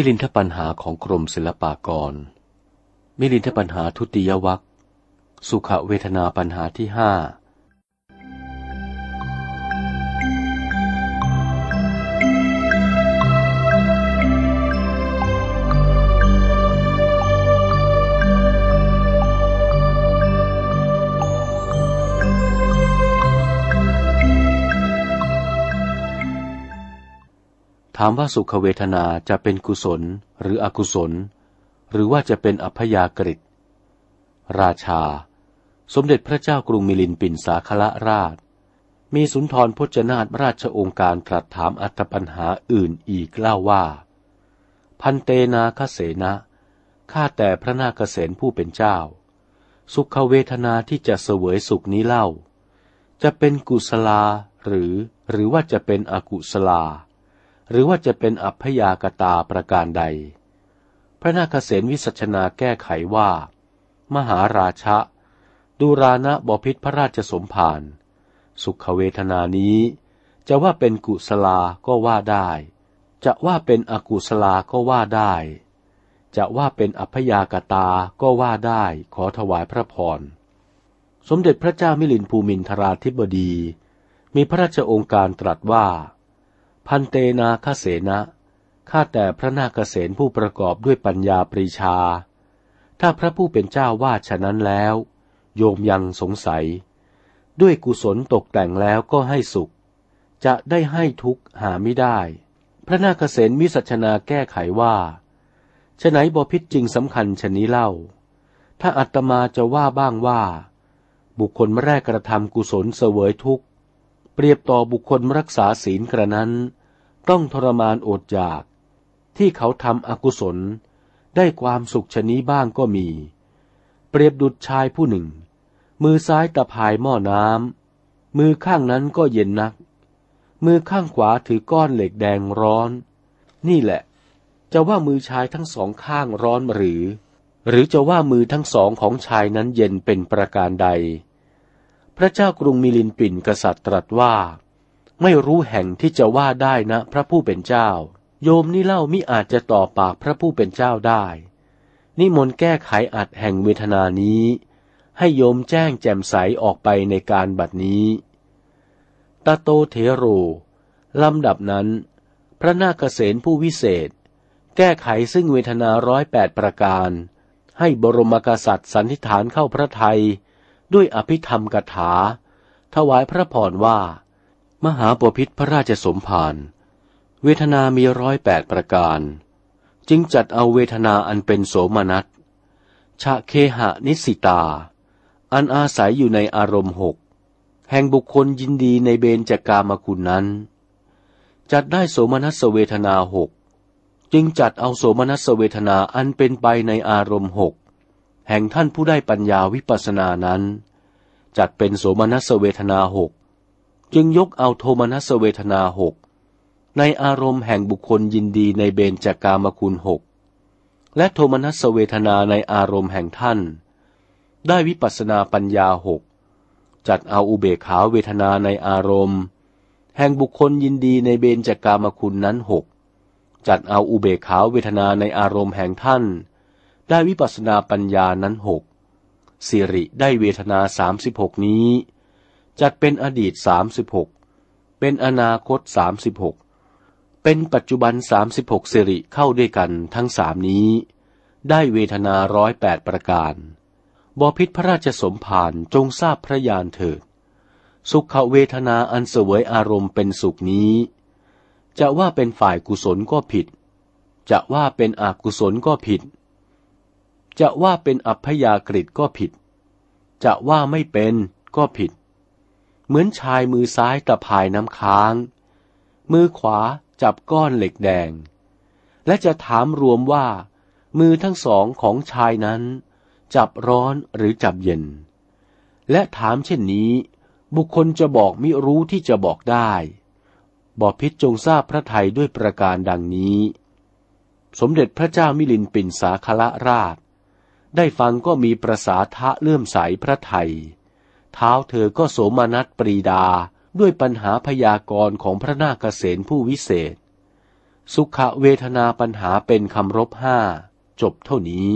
มิลินทปัญหาของกรมศิลปากร มิลินทปัญหาทุติยวัคสุขเวทนาปัญหาที่ห้า ถามว่าสุขเวทนาจะเป็นกุศลหรืออกุศล หรือว่าจะเป็นอัพยากฤิตราชา สมเด็จพระเจ้ากรุงมิลินปินสาคละราช มีสุนทรพจนาตราชองค์การตรัสถามอัตปัญหาอื่นอีกเล่าว่า พันเตนาคเสนะข้าแต่พระนาคเษนผู้เป็นเจ้า สุขเวทนาที่จะเสวยสุขนี้เล่า จะเป็นกุศลาหรือหรือว่าจะเป็นอกุศลา หรือว่าจะเป็นอัพยากตาประการใด พระนาคเษนวิสัชนาแก้ไขว่า มหาราชะดูรานะบพิษพระราชสมภารสุขเวทนานี้ จะว่าเป็นกุศลาก็ว่าได้ จะว่าเป็นอกุศลาก็ว่าได้ จะว่าเป็นอัพยากตาก็ว่าได้ขอถวายพระพรสมเด็จพระเจ้ามิลินภูมินทราธิบดี มีพระราชองค์การตรัสว่า พันเตนาคเสนะข้าแต่พระนาคเษนผู้ประกอบด้วยปัญญาปรีชา ถ้าพระผู้เป็นเจ้าว่าฉะนั้นแล้ว โยมยังสงสัย ด้วยกุศลตกแต่งแล้วก็ให้สุข จะได้ให้ทุกข์หาไม่ได้ พระนาคเษนมิสัชนาแก้ไขว่าฉไหนบพิษจริงสำคัญชนี้เล่า ถ้าอัตมาจะว่าบ้างว่า บุคคลแรกกระทำกุศลเสวยทุกข์ เปรียบต่อบุคคลรักษาศีลกระนั้น ต้องทรมานอดอยาก ที่เขาทำอกุศล ได้ความสุขชนี้บ้างก็มี เปรียบดุจชายผู้หนึ่ง มือซ้ายตะพายหม้อน้ำมือข้างนั้นก็เย็นนัก มือข้างขวาถือก้อนเหล็กแดงร้อน นี่แหละ จะว่ามือชายทั้งสองข้างร้อนหรือ หรือจะว่ามือทั้งสองของชายนั้นเย็นเป็นประการใด พระเจ้ากรุงมิลินปินกษัตริย์ตรัสว่า ไม่รู้แห่งที่จะว่าได้นะพระผู้เป็นเจ้า โยมนี่เล่ามิอาจจะต่อปากพระผู้เป็นเจ้าได้ นิมนต์แก้ไขอัดแห่งเวทนานี้ ให้โยมแจ้งแจ่มใสออกไปในการบัดนี้ตาโตเทโรลำดับนั้น พระนาคเษนผู้วิเศษ แก้ไขซึ่งเวทนาร้อยแปดประการ ให้บรมกษัตริย์สันนิฐานเข้าพระไทย ด้วยอภิธรรมกถา ถวายพระพรว่า มหาปพิธพระราชสมภารเวทนามีร้อยแปดประการ จึงจัดเอาเวทนาอันเป็นโสมนัสชะเคหะนิสิตา อันอาศัยอยู่ในอารมณ์หก แห่งบุคคลยินดีในเบญจากามคุณนั้น จัดได้โสมนัสเวทนาหก จึงจัดเอาโสมนัสเวทนาอันเป็นไปในอารมณ์หก แห่งท่านผู้ได้ปัญญาวิปัสสนานั้น จัดเป็นโสมนัสเวทนาหก จึงยกเอาโทมนัสเวทนาหกในอารมณ์แห่งบุคคลยินดีในเบญจากามคุณหกและโทมนัสเวทนาในอารมณ์แห่งท่าน ได้วิปัสนาปัญญาหกจัดเอาอุเบกขาเวทนาในอารมณ์ แห่งบุคคลยินดีในเบญจากามคุณนั้นหกจัดเอาอุเบกขาเวทนาในอารมณ์แห่งท่าน ได้วิปัสนาปัญญานั้นหกสิริได้เวทนาสามสิบหกนี้ จัดเป็นอดีตสามสิบหกเป็นอนาคตสามสิบหกเป็นปัจจุบันสามสิบหกสิริเข้าด้วยกันทั้งสามนี้ ได้เวทนาร้อยแปดประการบอพิษพระราชสมภารจงทราบพระยานเถิด สุขเวทนาอันเสวยอารมณ์เป็นสุขนี้ จะว่าเป็นฝ่ายกุศลก็ผิด จะว่าเป็นอกุศลก็ผิด จะว่าเป็นอัพยากฤิก็ผิด จะว่าไม่เป็นก็ผิด เหมือนชายมือซ้ายตะพายน้ำค้าง มือขวาจับก้อนเหล็กแดง และจะถามรวมว่า มือทั้งสองของชายนั้น จับร้อนหรือจับเย็น และถามเช่นนี้ บุคคลจะบอกมิรู้ที่จะบอกได้บอพิษจงทราบพระไทยด้วยประการดังนี้ สมเด็จพระเจ้ามิลินปินสาคละราช ได้ฟังก็มีประสาทะเลื่อมใสพระไทย เท้าเธอก็โสมนัสปรีดาด้วยปัญหาพยากรณ์ของพระนาคเษนผู้วิเศษ สุขเวทนาปัญหาเป็นคำรบห้า จบเท่านี้